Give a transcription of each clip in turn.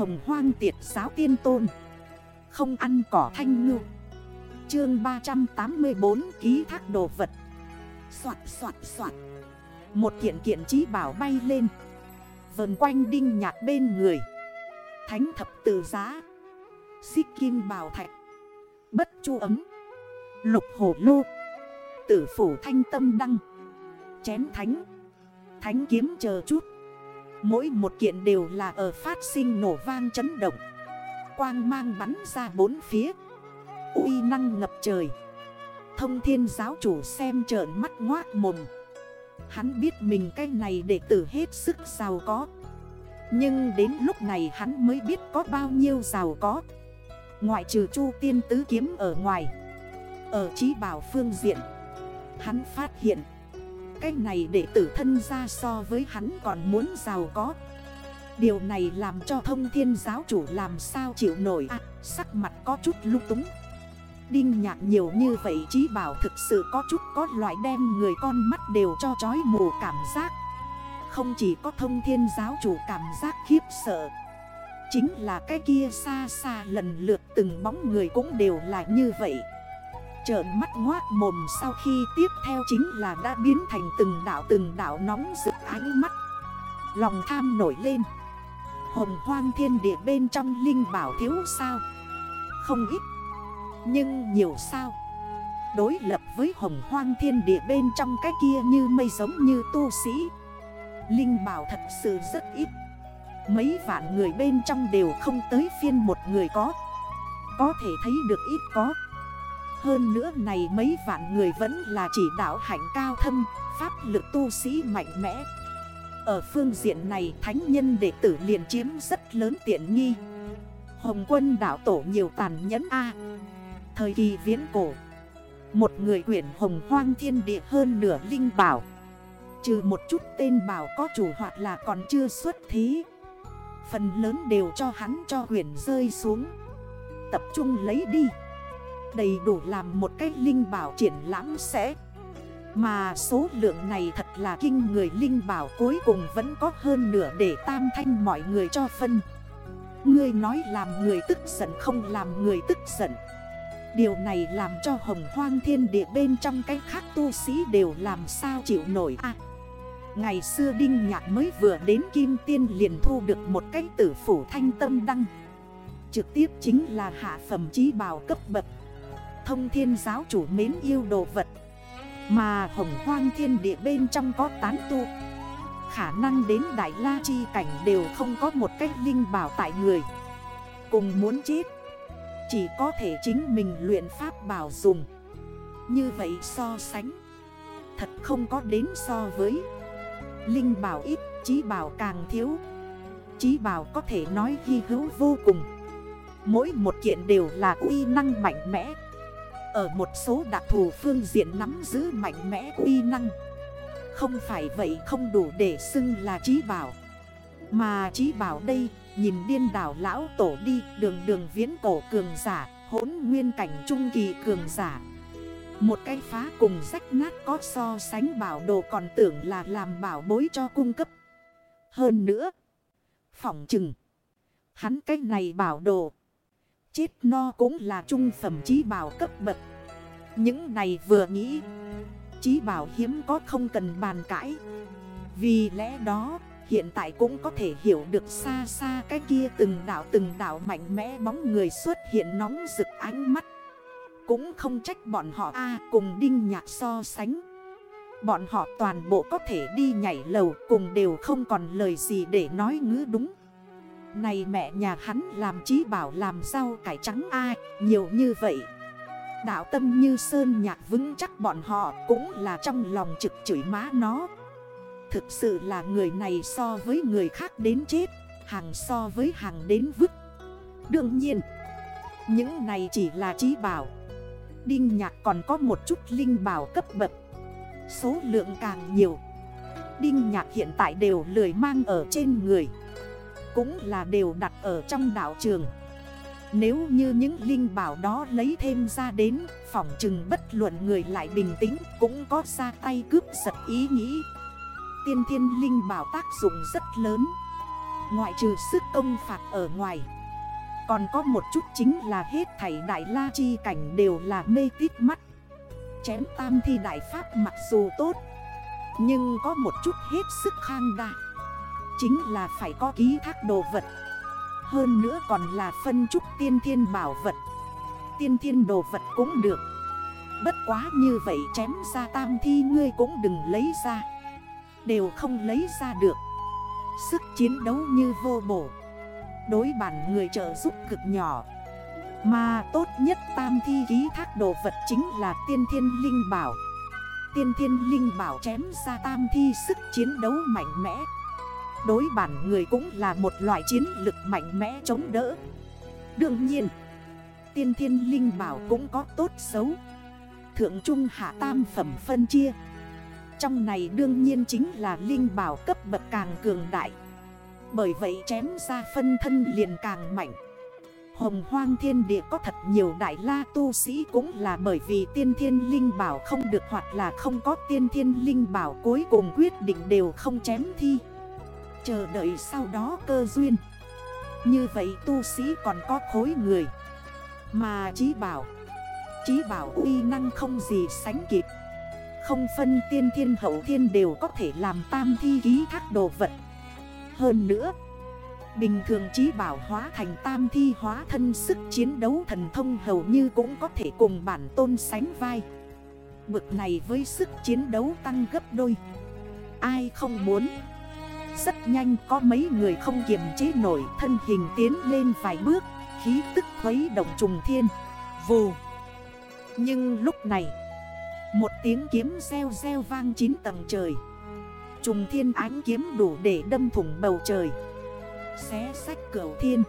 Hồng hoang tiệt giáo tiên tôn. Không ăn cỏ thanh ngư. Chương 384 ký thác đồ vật. Xoạt xoạt xoạt. Một kiện kiện trí bảo bay lên. Vần quanh đinh nhạc bên người. Thánh thập từ giá. Xích kim bào thạch. Bất chu ấm. Lục hổ lô. Tử phủ thanh tâm đăng. Chén thánh. Thánh kiếm chờ chút. Mỗi một kiện đều là ở phát sinh nổ vang chấn động. Quang mang bắn ra bốn phía. Uy năng ngập trời. Thông thiên giáo chủ xem trợn mắt ngoác mồm. Hắn biết mình cái này để tử hết sức giàu có. Nhưng đến lúc này hắn mới biết có bao nhiêu giàu có. Ngoại trừ chu tiên tứ kiếm ở ngoài. Ở trí bảo phương diện, Hắn phát hiện cái này để tử thân ra so với hắn còn muốn giàu có. Điều này làm cho thông thiên giáo chủ làm sao chịu nổi à, Sắc mặt có chút lúc túng. Đinh nhạc nhiều như vậy trí bảo thực sự có chút có loại đem người con mắt đều cho chói mù cảm giác. Không chỉ có thông thiên giáo chủ cảm giác khiếp sợ Chính là cái kia xa xa lần lượt từng bóng người cũng đều là như vậy. Trợn mắt ngoác mồm sau khi tiếp theo chính là đã biến thành từng đảo từng đảo nóng rực ánh mắt. Lòng tham nổi lên. Hồng hoang thiên địa bên trong linh bảo thiếu sao? Không ít. Nhưng nhiều sao? Đối lập với hồng hoang thiên địa bên trong cái kia như mây giống như tu sĩ. Linh bảo thật sự rất ít. Mấy vạn người bên trong đều không tới phiên một người có. Có thể thấy được ít có. Hơn nữa này mấy vạn người vẫn là chỉ đạo hạnh cao thâm, Pháp lực tu sĩ mạnh mẽ. Ở phương diện này, thánh nhân đệ tử liền chiếm rất lớn tiện nghi. Hồng quân đảo tổ nhiều tàn nhẫn A. Thời kỳ viễn cổ, Một người quyển hồng hoang thiên địa hơn nửa linh bảo. Trừ một chút tên bảo có chủ hoặc là còn chưa xuất thí. Phần lớn đều cho hắn cho huyền rơi xuống. Tập trung lấy đi. Đầy đủ làm một cái linh bảo triển lãm sẽ. Mà số lượng này thật là kinh, người linh bảo cuối cùng vẫn có hơn nửa để tam thanh mọi người cho phân. Ngươi nói làm người tức giận không làm người tức giận. Điều này làm cho hồng hoang thiên địa bên trong cái khác tu sĩ đều làm sao chịu nổi à Ngày xưa Đinh Nhạc mới vừa đến Kim Tiên liền thu được một cái tử phủ thanh tâm đăng. Trực tiếp chính là hạ phẩm trí bào cấp bậc. Thông thiên giáo chủ mến yêu đồ vật Mà hồng hoang thiên địa bên trong có tán tu. Khả năng đến Đại La Chi cảnh đều không có một cách linh bảo tại người. Cùng muốn chết Chỉ có thể chính mình luyện pháp bảo dùng. Như vậy so sánh Thật không có đến so với. Linh bảo ít, trí bảo càng thiếu. Trí bảo có thể nói hy hữu vô cùng. Mỗi một kiện đều là uy năng mạnh mẽ. Ở một số đặc thù phương diện nắm giữ mạnh mẽ uy năng. Không phải vậy không đủ để xưng là trí bảo. Mà trí bảo đây Nhìn điên đảo lão tổ đi Đường đường viễn cổ cường giả Hốn nguyên cảnh trung kỳ cường giả. Một cái phá cùng rách nát có so sánh bảo đồ còn tưởng là làm bảo bối cho cung cấp. Hơn nữa, phỏng chừng, hắn cái này bảo đồ, chết no cũng là trung phẩm trí bảo cấp bậc. Những này vừa nghĩ, trí bảo hiếm có không cần bàn cãi. Vì lẽ đó, hiện tại cũng có thể hiểu được xa xa cái kia từng đảo từng đảo mạnh mẽ bóng người xuất hiện nóng rực ánh mắt. Cũng không trách bọn họ a cùng Đinh Nhạc so sánh Bọn họ toàn bộ có thể đi nhảy lầu cùng đều không còn lời gì để nói ngữ đúng này mẹ nhà hắn làm trí bảo làm rau cải trắng ai nhiều như vậy. Đạo tâm như sơn nhạc vững chắc bọn họ cũng là trong lòng trực chửi má nó. Thực sự là người này so với người khác đến chết, Hàng so với hàng đến vứt. Đương nhiên, Những này chỉ là trí bảo. Đinh nhạc còn có một chút linh bảo cấp bậc. Số lượng càng nhiều, Đinh nhạc hiện tại đều lười mang ở trên người. Cũng là đều đặt ở trong đảo trường. Nếu như những linh bảo đó lấy thêm ra đến, Phỏng chừng bất luận người lại bình tĩnh Cũng có ra tay cướp giật ý nghĩ. Tiên thiên linh bảo tác dụng rất lớn. Ngoại trừ sức công phạt ở ngoài, Còn có một chút chính là hết thảy đại la chi cảnh đều là mê tít mắt. Chém tam thi đại pháp mặc dù tốt, Nhưng có một chút hết sức khang đại. Chính là phải có ký thác đồ vật. Hơn nữa còn là phân trúc tiên thiên bảo vật. Tiên thiên đồ vật cũng được. Bất quá như vậy chém ra tam thi ngươi cũng đừng lấy ra. Đều không lấy ra được. Sức chiến đấu như vô bổ. Đối bản người trợ giúp cực nhỏ. Mà tốt nhất tam thi ký thác đồ vật chính là tiên thiên linh bảo. Tiên thiên linh bảo chém ra tam thi sức chiến đấu mạnh mẽ. Đối bản người cũng là một loại chiến lực mạnh mẽ chống đỡ. Đương nhiên, Tiên thiên linh bảo cũng có tốt xấu. Thượng trung hạ tam phẩm phân chia. Trong này đương nhiên chính là linh bảo cấp bậc càng cường đại. Bởi vậy chém ra phân thân liền càng mạnh. Hồng hoang thiên địa có thật nhiều đại la tu sĩ cũng là bởi vì tiên thiên linh bảo không được hoặc là không có tiên thiên linh bảo cuối cùng quyết định đều không chém thi. Chờ đợi sau đó cơ duyên. Như vậy tu sĩ còn có khối người. Mà chí bảo Chí bảo uy năng không gì sánh kịp. Không phân tiên thiên hậu thiên đều có thể làm tam thi ký thác đồ vật. Hơn nữa, Bình thường chí bảo hóa thành tam thi hóa thân sức chiến đấu thần thông hầu như cũng có thể cùng bản tôn sánh vai. Bực này với sức chiến đấu tăng gấp đôi. Ai không muốn? Rất nhanh, có mấy người không kiềm chế nổi, thân hình tiến lên vài bước, Khí tức khuấy động trùng thiên. Vù. Nhưng lúc này, Một tiếng kiếm reo reo vang chín tầng trời. Trùng thiên ánh kiếm đủ để đâm thủng bầu trời. Xé sách cửa thiên.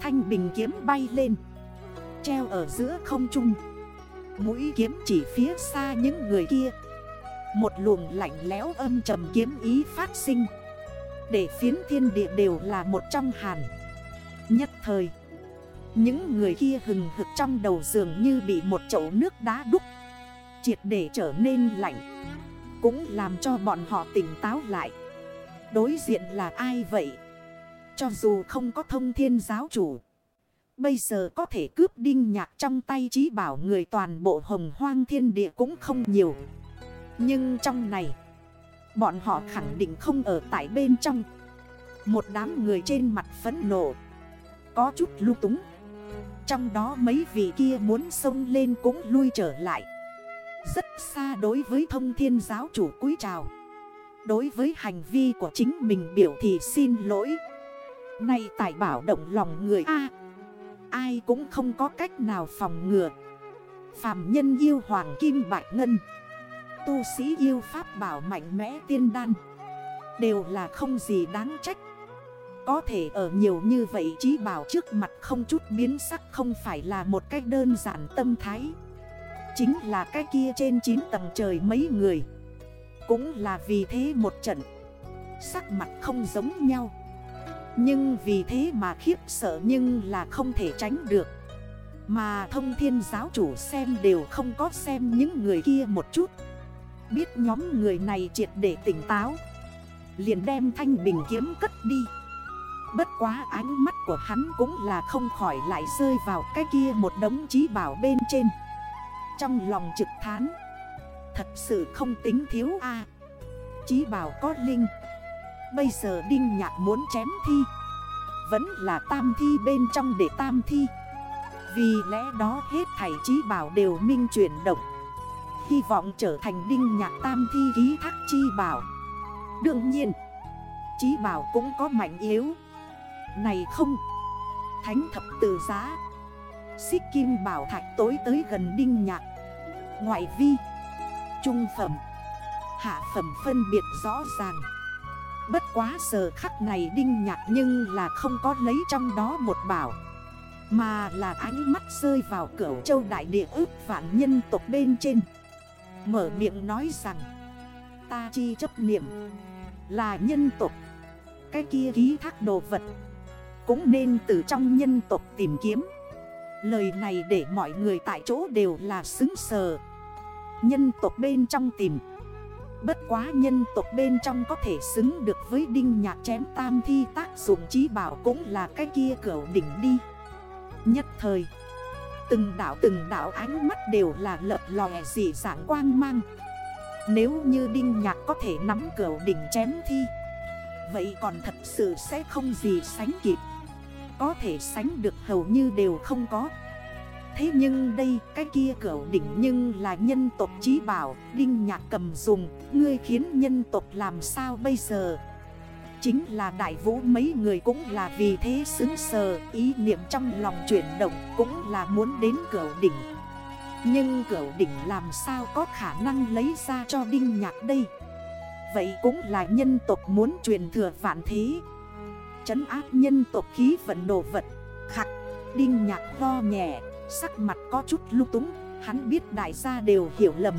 Thanh bình kiếm bay lên. Treo ở giữa không trung. Mũi kiếm chỉ phía xa những người kia. Một luồng lạnh lẽo âm trầm kiếm ý phát sinh. Để phiến thiên địa đều là một trong hàn Nhất thời Những người kia hừng hực trong đầu giường như bị một chậu nước đá đúc Triệt để trở nên lạnh Cũng làm cho bọn họ tỉnh táo lại Đối diện là ai vậy? Cho dù không có thông thiên giáo chủ. Bây giờ có thể cướp đinh nhạc trong tay trí bảo người toàn bộ hồng hoang thiên địa cũng không nhiều. Nhưng trong này, bọn họ khẳng định không ở tại bên trong. Một đám người trên mặt phấn nộ, có chút lưu túng. Trong đó mấy vị kia muốn xông lên cũng lui trở lại. Rất xa đối với thông thiên giáo chủ cúi chào. Đối với hành vi của chính mình biểu thì xin lỗi. Này tài bảo động lòng người A Ai cũng không có cách nào phòng ngừa Phạm nhân yêu hoàng kim bạch ngân Tu sĩ yêu pháp bảo mạnh mẽ tiên đan. Đều là không gì đáng trách. Có thể ở nhiều như vậy chí bảo trước mặt không chút biến sắc không phải là một cách đơn giản tâm thái. Chính là cái kia trên 9 tầng trời mấy người. Cũng là vì thế một trận. Sắc mặt không giống nhau. Nhưng vì thế mà khiếp sợ nhưng là không thể tránh được. Mà thông thiên giáo chủ xem đều không có xem những người kia một chút. Biết nhóm người này triệt để tỉnh táo. Liền đem thanh bình kiếm cất đi. Bất quá ánh mắt của hắn cũng là không khỏi lại rơi vào cái kia một đống trí bảo bên trên. Trong lòng trực thán, Thật sự không tính thiếu a. À. Chí bảo có linh. Bây giờ Đinh Nhạc muốn chém thi. Vẫn là tam thi bên trong để tam thi. Vì lẽ đó hết thảy trí bảo đều minh chuyển động. Hy vọng trở thành Đinh Nhạc tam thi ký thác chi bảo. Đương nhiên, Chí bảo cũng có mạnh yếu. Này không, Thánh thập tử giá. Xích kim bảo thạch tối tới gần đinh nhạc. Ngoại vi, Trung phẩm. Hạ phẩm phân biệt rõ ràng. Bất quá giờ khắc này đinh nhạc nhưng là không có lấy trong đó một bảo, Mà là ánh mắt rơi vào cửa châu đại địa ước vạn nhân tộc bên trên. Mở miệng nói rằng, Ta chi chấp niệm là nhân tộc. Cái kia ký thác đồ vật Cũng nên từ trong nhân tộc tìm kiếm. Lời này để mọi người tại chỗ đều là xứng sờ. Nhân tộc bên trong tìm. Bất quá nhân tộc bên trong có thể xứng được với đinh nhạc chém tam thi tác dụng trí bảo cũng là cái kia cửa đỉnh đi. Nhất thời Từng đảo từng đảo ánh mắt đều là lập lòe dị dạng quang mang. Nếu như đinh nhạc có thể nắm cửa đỉnh chém thi, Vậy còn thật sự sẽ không gì sánh kịp. Có thể sánh được hầu như đều không có. Thế nhưng đây, cái kia cửa đỉnh nhưng là nhân tộc trí bảo, Đinh nhạc cầm dùng, Ngươi khiến nhân tộc làm sao bây giờ? Chính là đại vũ, mấy người cũng là vì thế xứng sờ, Ý niệm trong lòng chuyển động cũng là muốn đến cửa đỉnh. Nhưng cửa đỉnh làm sao có khả năng lấy ra cho đinh nhạc đây? Vậy cũng là nhân tộc muốn truyền thừa vạn thế. Chấn áp nhân tộc khí vận đồ vật. Khắc Đinh nhạc lo nhẹ, Sắc mặt có chút lúc túng. Hắn biết đại gia đều hiểu lầm.